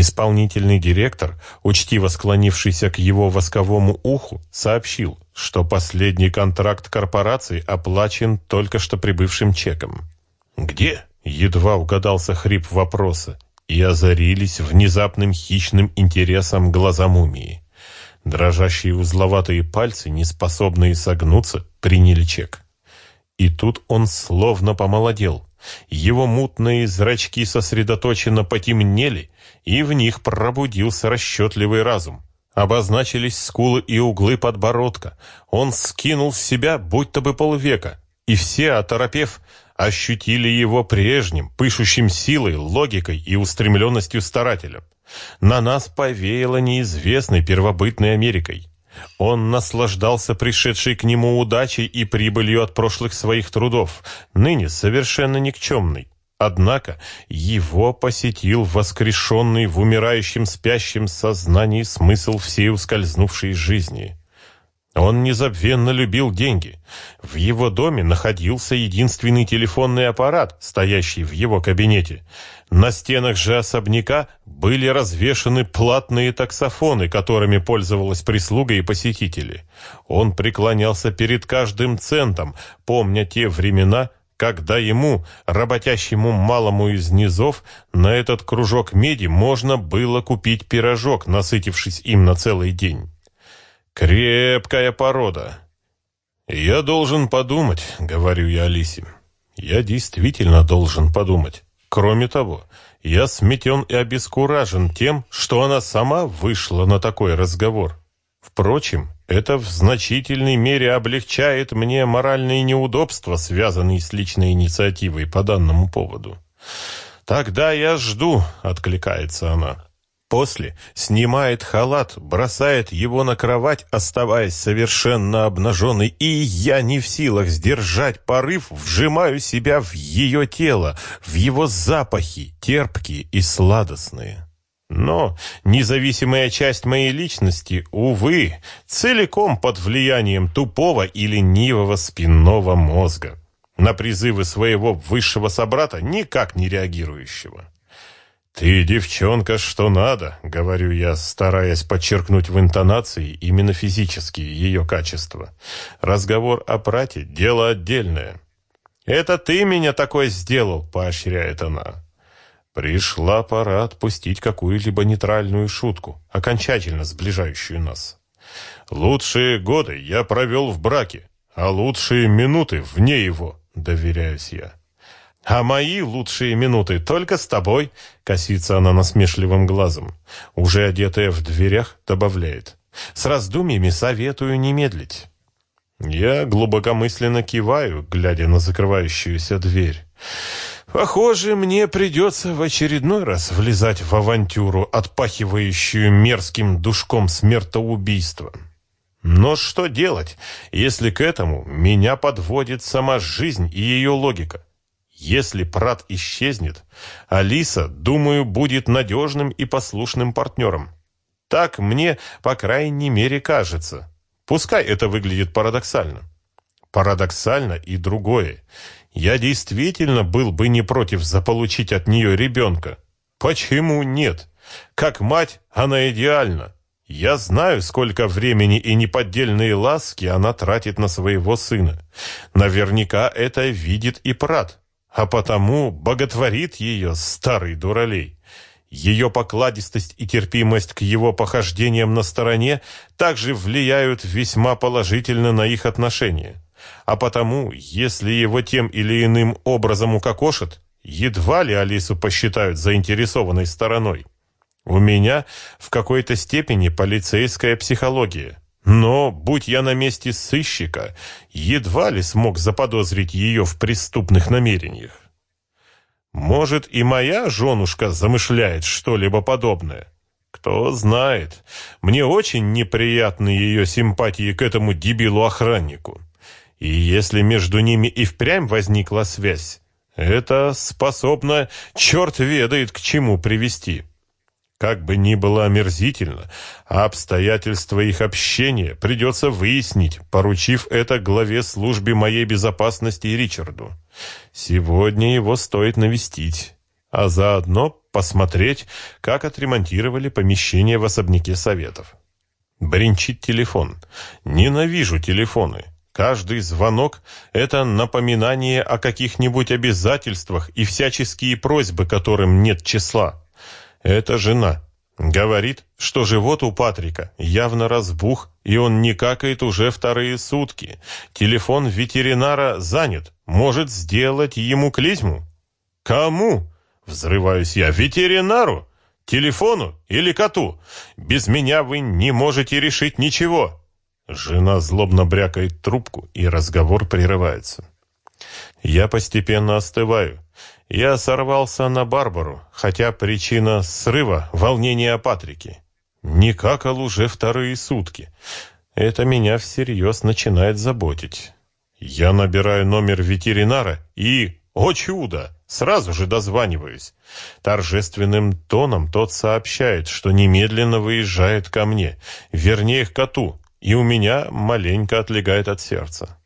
Исполнительный директор, учтиво склонившийся к его восковому уху, сообщил, что последний контракт корпорации оплачен только что прибывшим чеком. «Где?» — едва угадался хрип вопроса, и озарились внезапным хищным интересом глаза мумии. Дрожащие узловатые пальцы, не способные согнуться, приняли чек. И тут он словно помолодел. Его мутные зрачки сосредоточенно потемнели, и в них пробудился расчетливый разум. Обозначились скулы и углы подбородка. Он скинул с себя будто бы полвека, и все, оторопев, ощутили его прежним, пышущим силой, логикой и устремленностью старателем. На нас повеяло неизвестной первобытной Америкой. Он наслаждался пришедшей к нему удачей и прибылью от прошлых своих трудов, ныне совершенно никчемный. Однако его посетил воскрешенный в умирающем спящем сознании смысл всей ускользнувшей жизни. Он незабвенно любил деньги. В его доме находился единственный телефонный аппарат, стоящий в его кабинете. На стенах же особняка были развешаны платные таксофоны, которыми пользовалась прислуга и посетители. Он преклонялся перед каждым центом, помня те времена, когда ему, работящему малому из низов, на этот кружок меди можно было купить пирожок, насытившись им на целый день. Крепкая порода. Я должен подумать, говорю я Алисе. Я действительно должен подумать. Кроме того, я сметен и обескуражен тем, что она сама вышла на такой разговор. Впрочем, это в значительной мере облегчает мне моральные неудобства, связанные с личной инициативой по данному поводу. «Тогда я жду», — откликается она. После снимает халат, бросает его на кровать, оставаясь совершенно обнаженной, и я не в силах сдержать порыв, вжимаю себя в ее тело, в его запахи, терпкие и сладостные. Но независимая часть моей личности, увы, целиком под влиянием тупого и ленивого спинного мозга, на призывы своего высшего собрата никак не реагирующего. «Ты девчонка, что надо», — говорю я, стараясь подчеркнуть в интонации именно физические ее качества. Разговор о прате — дело отдельное. «Это ты меня такой сделал», — поощряет она. Пришла пора отпустить какую-либо нейтральную шутку, окончательно сближающую нас. «Лучшие годы я провел в браке, а лучшие минуты вне его», — доверяюсь я. А мои лучшие минуты только с тобой, косится она насмешливым глазом. Уже одетая в дверях, добавляет. С раздумьями советую не медлить. Я глубокомысленно киваю, глядя на закрывающуюся дверь. Похоже, мне придется в очередной раз влезать в авантюру, отпахивающую мерзким душком смертоубийства. Но что делать, если к этому меня подводит сама жизнь и ее логика? Если Прат исчезнет, Алиса, думаю, будет надежным и послушным партнером. Так мне, по крайней мере, кажется. Пускай это выглядит парадоксально. Парадоксально и другое. Я действительно был бы не против заполучить от нее ребенка. Почему нет? Как мать, она идеальна. Я знаю, сколько времени и неподдельные ласки она тратит на своего сына. Наверняка это видит и Прат а потому боготворит ее старый дуралей. Ее покладистость и терпимость к его похождениям на стороне также влияют весьма положительно на их отношения. А потому, если его тем или иным образом укокошат, едва ли Алису посчитают заинтересованной стороной. У меня в какой-то степени полицейская психология. Но, будь я на месте сыщика, едва ли смог заподозрить ее в преступных намерениях. Может, и моя женушка замышляет что-либо подобное? Кто знает. Мне очень неприятны ее симпатии к этому дебилу-охраннику. И если между ними и впрямь возникла связь, это способно, черт ведает, к чему привести. Как бы ни было омерзительно, обстоятельства их общения придется выяснить, поручив это главе службы моей безопасности Ричарду. Сегодня его стоит навестить. а заодно посмотреть, как отремонтировали помещение в особняке Советов. Бринчит телефон. Ненавижу телефоны. Каждый звонок — это напоминание о каких-нибудь обязательствах и всяческие просьбы, которым нет числа. Это жена. Говорит, что живот у Патрика явно разбух, и он не какает уже вторые сутки. Телефон ветеринара занят. Может сделать ему клизму? Кому? Взрываюсь я. Ветеринару? Телефону или коту? Без меня вы не можете решить ничего. Жена злобно брякает трубку, и разговор прерывается. Я постепенно остываю. Я сорвался на Барбару, хотя причина срыва — волнение о Патрике. Не уже вторые сутки. Это меня всерьез начинает заботить. Я набираю номер ветеринара и, о чудо, сразу же дозваниваюсь. Торжественным тоном тот сообщает, что немедленно выезжает ко мне, вернее, к коту, и у меня маленько отлегает от сердца.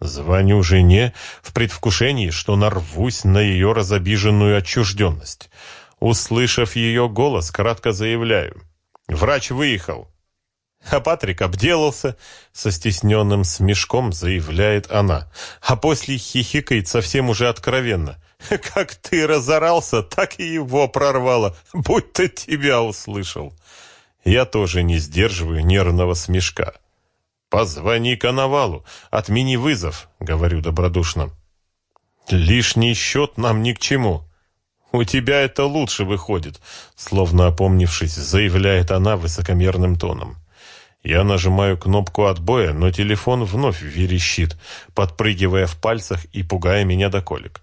Звоню жене в предвкушении, что нарвусь на ее разобиженную отчужденность. Услышав ее голос, кратко заявляю. «Врач выехал». А Патрик обделался, со стесненным смешком заявляет она. А после хихикает совсем уже откровенно. «Как ты разорался, так и его прорвало, будто тебя услышал». Я тоже не сдерживаю нервного смешка. «Позвони Коновалу, отмени вызов», — говорю добродушно. «Лишний счет нам ни к чему». «У тебя это лучше выходит», — словно опомнившись, заявляет она высокомерным тоном. Я нажимаю кнопку отбоя, но телефон вновь верещит, подпрыгивая в пальцах и пугая меня до колик.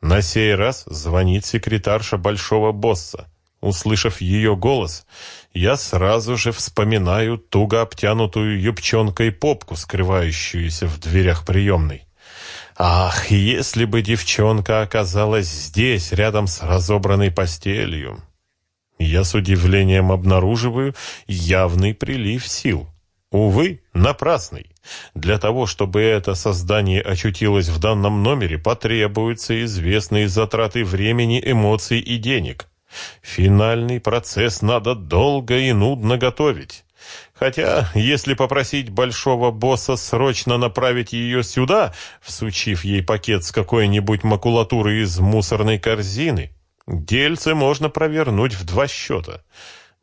На сей раз звонит секретарша большого босса. Услышав ее голос, я сразу же вспоминаю туго обтянутую юбчонкой попку, скрывающуюся в дверях приемной. Ах, если бы девчонка оказалась здесь, рядом с разобранной постелью! Я с удивлением обнаруживаю явный прилив сил. Увы, напрасный. Для того, чтобы это создание очутилось в данном номере, потребуются известные затраты времени, эмоций и денег. Финальный процесс надо долго и нудно готовить. Хотя, если попросить большого босса срочно направить ее сюда, всучив ей пакет с какой-нибудь макулатурой из мусорной корзины, дельце можно провернуть в два счета.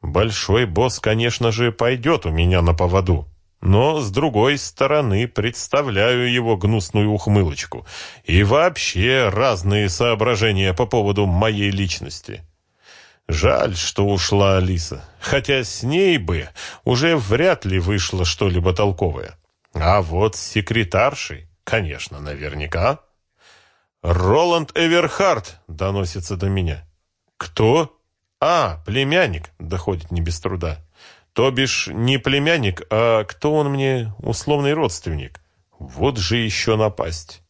Большой босс, конечно же, пойдет у меня на поводу. Но, с другой стороны, представляю его гнусную ухмылочку и вообще разные соображения по поводу моей личности. Жаль, что ушла Алиса, хотя с ней бы уже вряд ли вышло что-либо толковое. А вот с секретаршей, конечно, наверняка. «Роланд Эверхард!» — доносится до меня. «Кто?» «А, племянник!» — доходит не без труда. «То бишь не племянник, а кто он мне условный родственник? Вот же еще напасть!»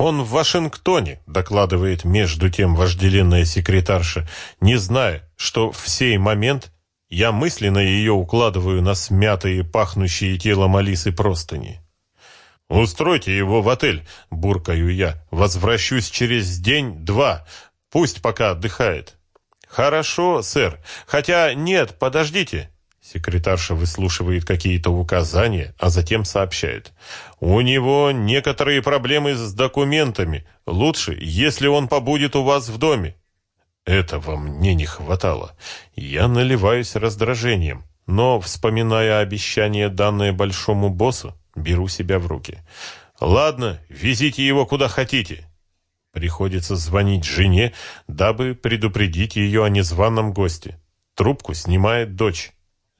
«Он в Вашингтоне», — докладывает между тем вожделенная секретарша, не зная, что в сей момент я мысленно ее укладываю на смятые, пахнущие телом Алисы простыни. «Устройте его в отель», — буркаю я. «Возвращусь через день-два. Пусть пока отдыхает». «Хорошо, сэр. Хотя нет, подождите. Секретарша выслушивает какие-то указания, а затем сообщает. «У него некоторые проблемы с документами. Лучше, если он побудет у вас в доме». Этого мне не хватало. Я наливаюсь раздражением, но, вспоминая обещание, данное большому боссу, беру себя в руки. «Ладно, везите его куда хотите». Приходится звонить жене, дабы предупредить ее о незваном госте. Трубку снимает дочь.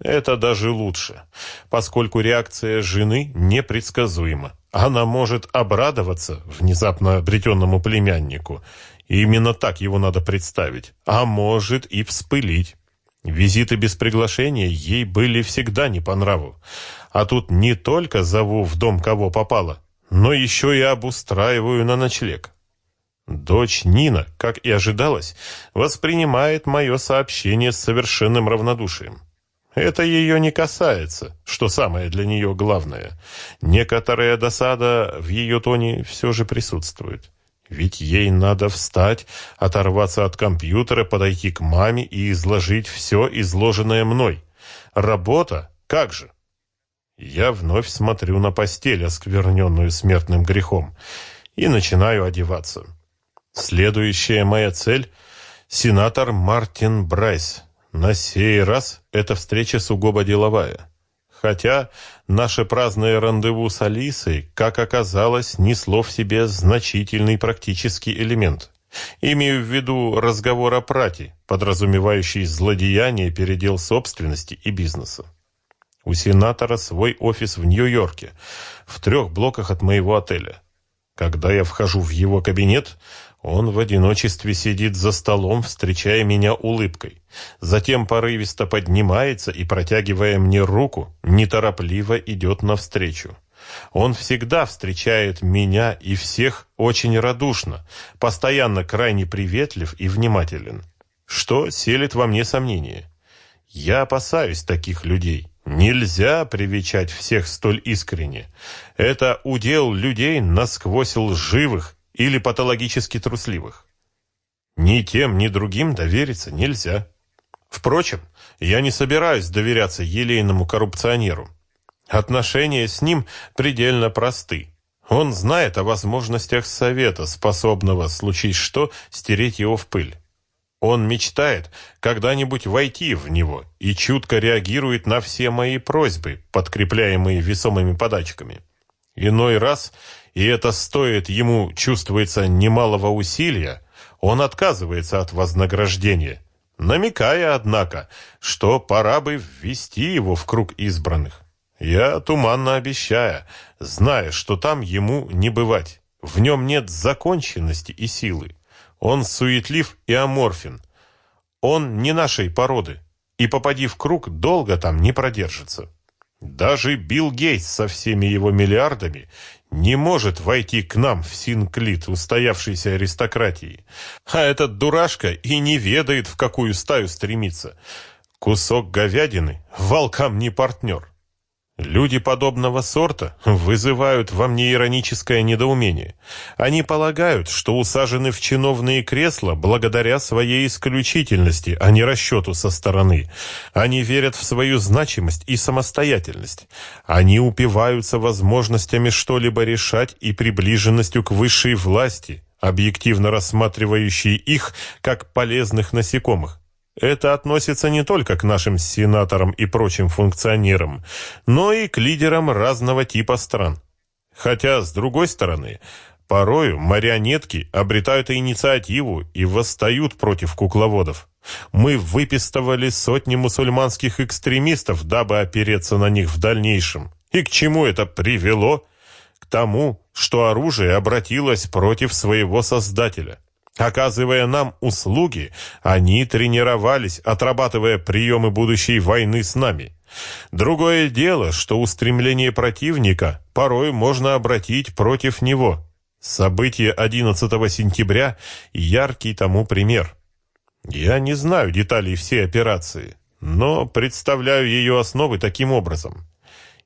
Это даже лучше, поскольку реакция жены непредсказуема. Она может обрадоваться внезапно обретенному племяннику, именно так его надо представить, а может и вспылить. Визиты без приглашения ей были всегда не по нраву. А тут не только зову в дом кого попало, но еще и обустраиваю на ночлег. Дочь Нина, как и ожидалось, воспринимает мое сообщение с совершенным равнодушием. Это ее не касается, что самое для нее главное. Некоторая досада в ее тоне все же присутствует. Ведь ей надо встать, оторваться от компьютера, подойти к маме и изложить все изложенное мной. Работа? Как же? Я вновь смотрю на постель, оскверненную смертным грехом, и начинаю одеваться. Следующая моя цель — сенатор Мартин Брайс. На сей раз эта встреча сугубо деловая. Хотя наше праздное рандеву с Алисой, как оказалось, несло в себе значительный практический элемент. Имею в виду разговор о прате, подразумевающий злодеяние, передел собственности и бизнеса. У сенатора свой офис в Нью-Йорке, в трех блоках от моего отеля. Когда я вхожу в его кабинет, он в одиночестве сидит за столом, встречая меня улыбкой. Затем порывисто поднимается и, протягивая мне руку, неторопливо идет навстречу. Он всегда встречает меня и всех очень радушно, постоянно крайне приветлив и внимателен. Что селит во мне сомнение. Я опасаюсь таких людей. Нельзя привечать всех столь искренне. Это удел людей насквозь лживых или патологически трусливых. Ни тем, ни другим довериться нельзя. Впрочем, я не собираюсь доверяться елейному коррупционеру. Отношения с ним предельно просты. Он знает о возможностях совета, способного, случись что, стереть его в пыль. Он мечтает когда-нибудь войти в него и чутко реагирует на все мои просьбы, подкрепляемые весомыми подачками. Иной раз, и это стоит ему, чувствуется, немалого усилия, он отказывается от вознаграждения, намекая, однако, что пора бы ввести его в круг избранных. Я туманно обещаю, зная, что там ему не бывать, в нем нет законченности и силы. Он суетлив и аморфен. Он не нашей породы, и, попади в круг, долго там не продержится. Даже Билл Гейтс со всеми его миллиардами не может войти к нам в Синклит, устоявшейся аристократии. А этот дурашка и не ведает, в какую стаю стремиться. Кусок говядины волкам не партнер. Люди подобного сорта вызывают во мне ироническое недоумение. Они полагают, что усажены в чиновные кресла благодаря своей исключительности, а не расчету со стороны. Они верят в свою значимость и самостоятельность. Они упиваются возможностями что-либо решать и приближенностью к высшей власти, объективно рассматривающей их как полезных насекомых. Это относится не только к нашим сенаторам и прочим функционерам, но и к лидерам разного типа стран. Хотя, с другой стороны, порою марионетки обретают инициативу и восстают против кукловодов. Мы выпистывали сотни мусульманских экстремистов, дабы опереться на них в дальнейшем. И к чему это привело? К тому, что оружие обратилось против своего создателя. Оказывая нам услуги, они тренировались, отрабатывая приемы будущей войны с нами. Другое дело, что устремление противника порой можно обратить против него. Событие 11 сентября – яркий тому пример. Я не знаю деталей всей операции, но представляю ее основы таким образом.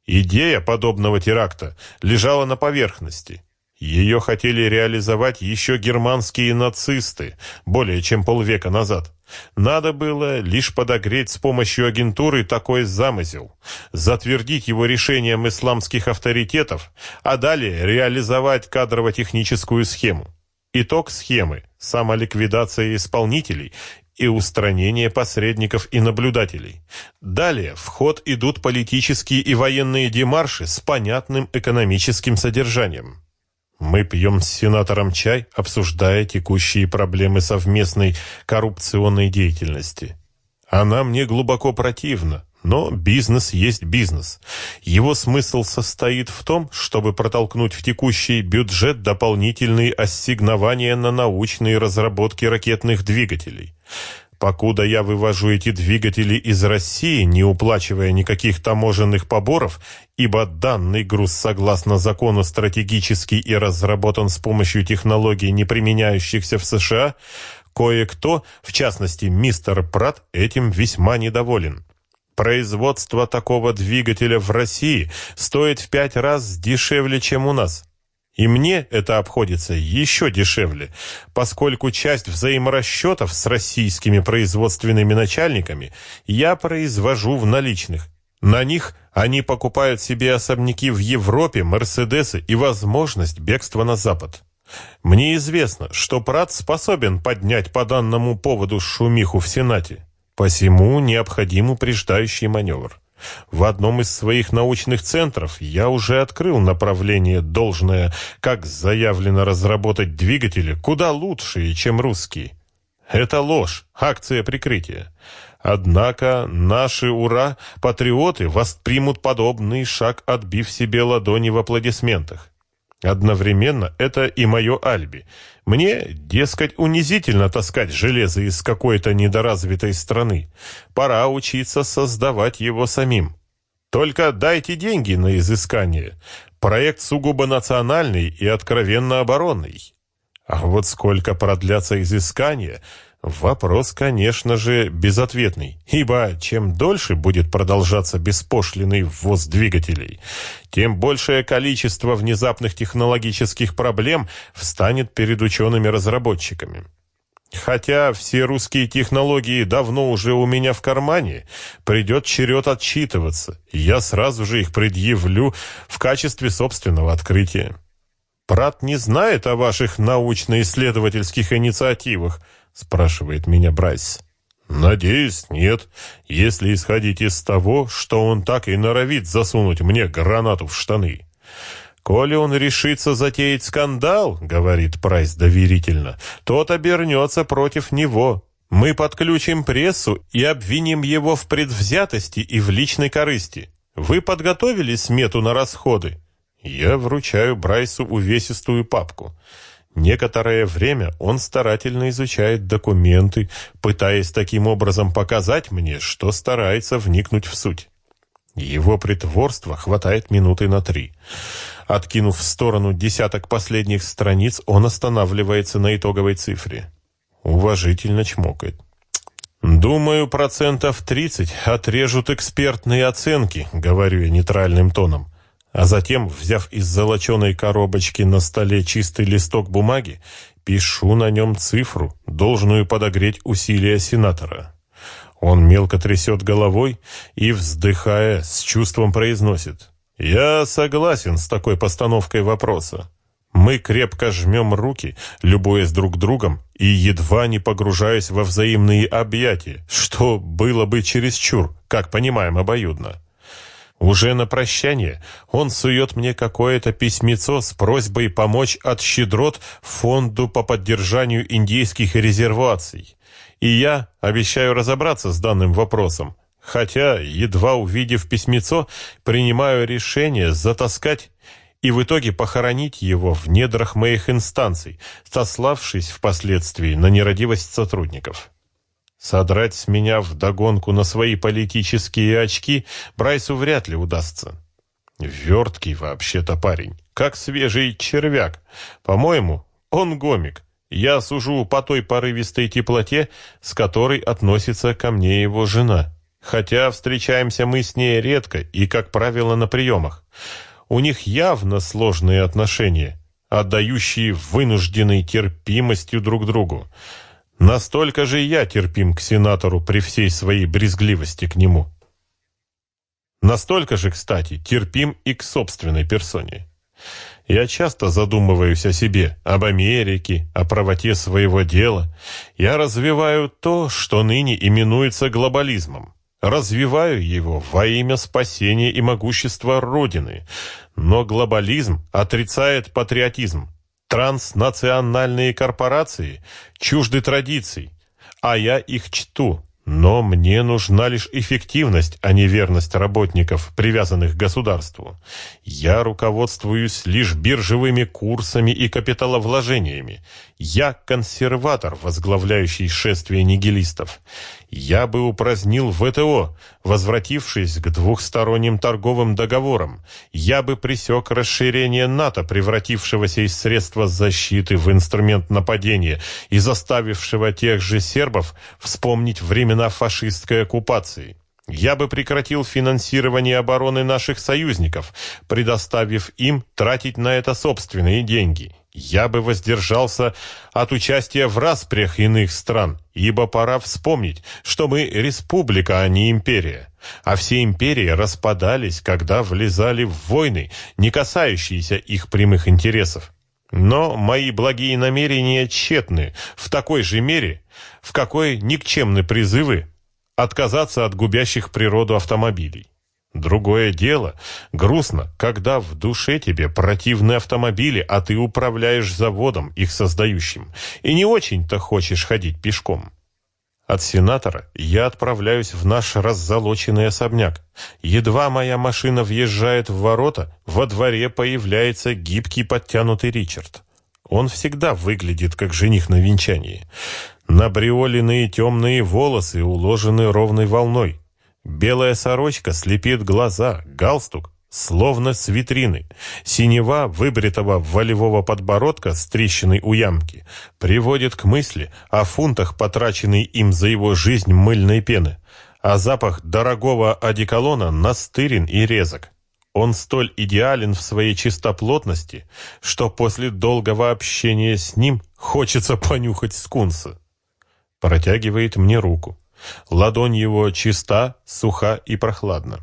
Идея подобного теракта лежала на поверхности – ее хотели реализовать еще германские нацисты более чем полвека назад. Надо было лишь подогреть с помощью агентуры такой замысел, затвердить его решением исламских авторитетов, а далее реализовать кадрово-техническую схему. Итог схемы – самоликвидация исполнителей и устранение посредников и наблюдателей. Далее в ход идут политические и военные демарши с понятным экономическим содержанием. Мы пьем с сенатором чай, обсуждая текущие проблемы совместной коррупционной деятельности. Она мне глубоко противна, но бизнес есть бизнес. Его смысл состоит в том, чтобы протолкнуть в текущий бюджет дополнительные ассигнования на научные разработки ракетных двигателей. Покуда я вывожу эти двигатели из России, не уплачивая никаких таможенных поборов, ибо данный груз, согласно закону, стратегический и разработан с помощью технологий, не применяющихся в США, кое-кто, в частности мистер Прат, этим весьма недоволен. Производство такого двигателя в России стоит в пять раз дешевле, чем у нас. И мне это обходится еще дешевле, поскольку часть взаиморасчетов с российскими производственными начальниками я произвожу в наличных. На них они покупают себе особняки в Европе, Мерседесы и возможность бегства на Запад. Мне известно, что Прат способен поднять по данному поводу шумиху в Сенате. Посему необходим упреждающий маневр. В одном из своих научных центров я уже открыл направление должное, как заявлено разработать двигатели куда лучшие, чем русские. Это ложь, акция прикрытия. Однако наши ура патриоты воспримут подобный шаг, отбив себе ладони в аплодисментах. Одновременно это и мое альби. Мне, дескать, унизительно таскать железо из какой-то недоразвитой страны. Пора учиться создавать его самим. Только дайте деньги на изыскание. Проект сугубо национальный и откровенно оборонный. А вот сколько продлятся изыскания, Вопрос, конечно же, безответный, ибо чем дольше будет продолжаться беспошлиный ввоз двигателей, тем большее количество внезапных технологических проблем встанет перед учеными-разработчиками. Хотя все русские технологии давно уже у меня в кармане, придет черед отчитываться, я сразу же их предъявлю в качестве собственного открытия. Прат не знает о ваших научно-исследовательских инициативах, спрашивает меня Брайс. Надеюсь, нет, если исходить из того, что он так и норовит засунуть мне гранату в штаны. «Коли он решится затеять скандал, — говорит Прайс доверительно, — тот обернется против него. Мы подключим прессу и обвиним его в предвзятости и в личной корысти. Вы подготовили смету на расходы?» Я вручаю Брайсу увесистую папку. Некоторое время он старательно изучает документы, пытаясь таким образом показать мне, что старается вникнуть в суть. Его притворство хватает минуты на три. Откинув в сторону десяток последних страниц, он останавливается на итоговой цифре. Уважительно чмокает. «Думаю, процентов тридцать отрежут экспертные оценки», — говорю я нейтральным тоном. А затем, взяв из золоченой коробочки на столе чистый листок бумаги, пишу на нем цифру, должную подогреть усилия сенатора. Он мелко трясет головой и, вздыхая, с чувством произносит. «Я согласен с такой постановкой вопроса. Мы крепко жмем руки, любуясь друг другом, и едва не погружаясь во взаимные объятия, что было бы чересчур, как понимаем обоюдно. Уже на прощание он сует мне какое-то письмецо с просьбой помочь от щедрот фонду по поддержанию индейских резерваций. И я обещаю разобраться с данным вопросом, хотя, едва увидев письмецо, принимаю решение затаскать и в итоге похоронить его в недрах моих инстанций, сославшись впоследствии на нерадивость сотрудников. Содрать с меня вдогонку на свои политические очки Брайсу вряд ли удастся. Верткий вообще-то парень, как свежий червяк. По-моему, он гомик. Я сужу по той порывистой теплоте, с которой относится ко мне его жена. Хотя встречаемся мы с ней редко и, как правило, на приемах. У них явно сложные отношения, отдающие вынужденной терпимостью друг другу. Настолько же я терпим к сенатору при всей своей брезгливости к нему. Настолько же, кстати, терпим и к собственной персоне. Я часто задумываюсь о себе, об Америке, о правоте своего дела. Я развиваю то, что ныне именуется глобализмом. Развиваю его во имя спасения и могущества Родины. Но глобализм отрицает патриотизм, Транснациональные корпорации чужды традиций, а я их чту. Но мне нужна лишь эффективность, а не верность работников, привязанных к государству. Я руководствуюсь лишь биржевыми курсами и капиталовложениями. Я консерватор, возглавляющий шествие нигилистов. Я бы упразднил ВТО, возвратившись к двухсторонним торговым договорам. Я бы пресек расширение НАТО, превратившегося из средства защиты в инструмент нападения и заставившего тех же сербов вспомнить времена фашистской оккупации. Я бы прекратил финансирование обороны наших союзников, предоставив им тратить на это собственные деньги. Я бы воздержался от участия в распрях иных стран, ибо пора вспомнить, что мы республика, а не империя. А все империи распадались, когда влезали в войны, не касающиеся их прямых интересов. Но мои благие намерения тщетны в такой же мере, в какой никчемны призывы отказаться от губящих природу автомобилей. Другое дело, грустно, когда в душе тебе противны автомобили, а ты управляешь заводом, их создающим, и не очень-то хочешь ходить пешком. От сенатора я отправляюсь в наш раззолоченный особняк. Едва моя машина въезжает в ворота, во дворе появляется гибкий подтянутый Ричард. Он всегда выглядит как жених на венчании. Набриоленные темные волосы уложены ровной волной. Белая сорочка слепит глаза, галстук словно с витрины. Синева выбритого волевого подбородка с у ямки приводит к мысли о фунтах, потраченной им за его жизнь мыльной пены, а запах дорогого одеколона настырен и резок. Он столь идеален в своей чистоплотности, что после долгого общения с ним хочется понюхать скунса. Протягивает мне руку. Ладонь его чиста, суха и прохладна.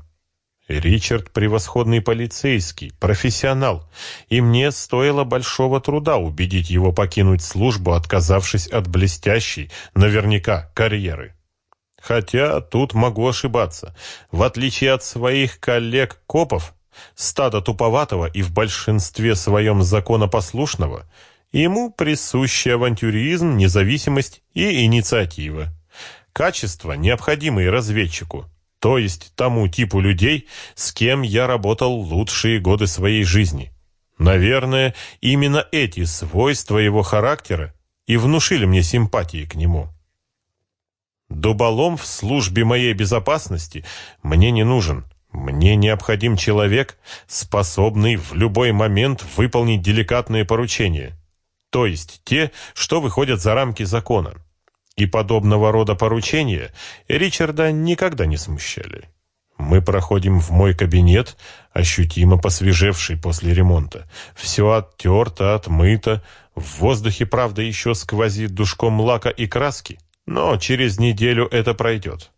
Ричард – превосходный полицейский, профессионал, и мне стоило большого труда убедить его покинуть службу, отказавшись от блестящей, наверняка, карьеры. Хотя тут могу ошибаться. В отличие от своих коллег-копов, стадо туповатого и в большинстве своем законопослушного, ему присущи авантюризм, независимость и инициатива. Качества, необходимые разведчику, то есть тому типу людей, с кем я работал лучшие годы своей жизни. Наверное, именно эти свойства его характера и внушили мне симпатии к нему. Дуболом в службе моей безопасности мне не нужен. Мне необходим человек, способный в любой момент выполнить деликатные поручения, то есть те, что выходят за рамки закона. И подобного рода поручения Ричарда никогда не смущали. Мы проходим в мой кабинет, ощутимо посвежевший после ремонта. Все оттерто, отмыто, в воздухе, правда, еще сквозит душком лака и краски, но через неделю это пройдет.